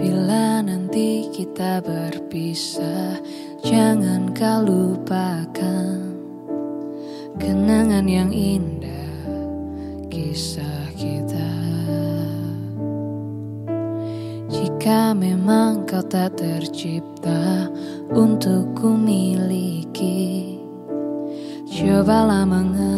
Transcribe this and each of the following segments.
Bila nanti kita berpisah Jangan kau lupakan Kenangan yang indah Kisah kita. Jika memang kau tak tercipta Untuk ku miliki Cobalah mengerti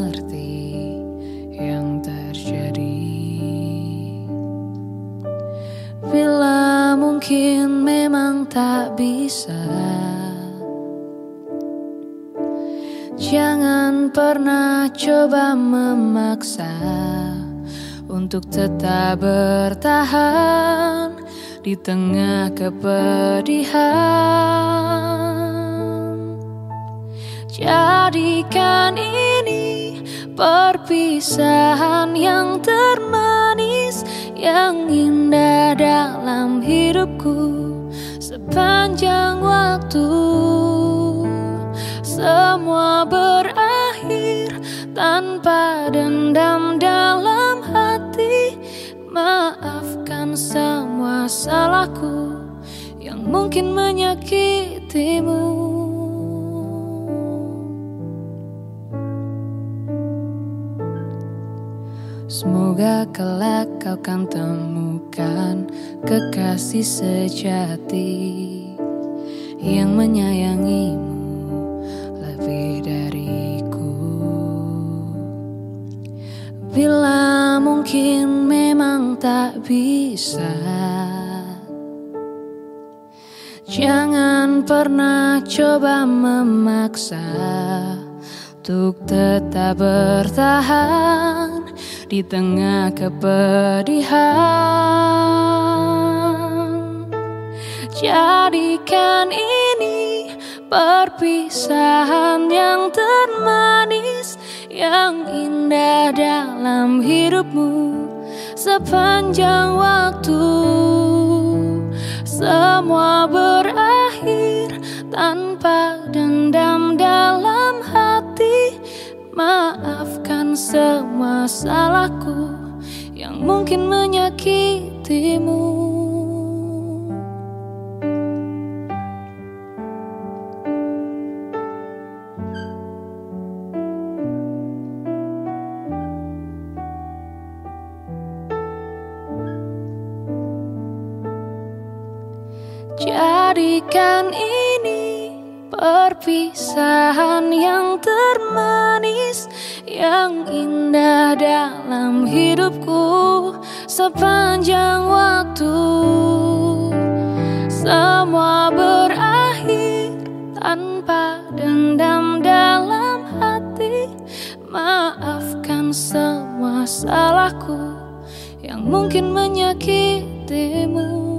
mungkin memang tak bisa. Jangan pernah coba memaksa Untuk tetap bertahan Di tengah kepedihan. Jadikan ini perpisahan yang termanis Yang indah dalam hidupku Sepanjang waktu. Semua berakhir tanpa dendam dalam hati. Maafkan semua salahku yang mungkin menyakitimu Semoga kelak kau kan temukan kekasih sejati yang menyayangimu lebih dariku. Bila mungkin memang tak bisa Jangan pernah coba memaksa Untuk tetap bertahan Di tengah kepedihan. Jadikan ini Perpisahan yang termanis Yang indah dalam hidupmu Sepanjang waktu. Semua berakhir Tanpa salahku Yang mungkin menyakitimu. Jadikan ini perpisahan yang termanis Yang indah dalam hidupku sepanjang waktu. Semua berakhir tanpa dendam dalam hati. Maafkan semua salahku yang mungkin menyakitimu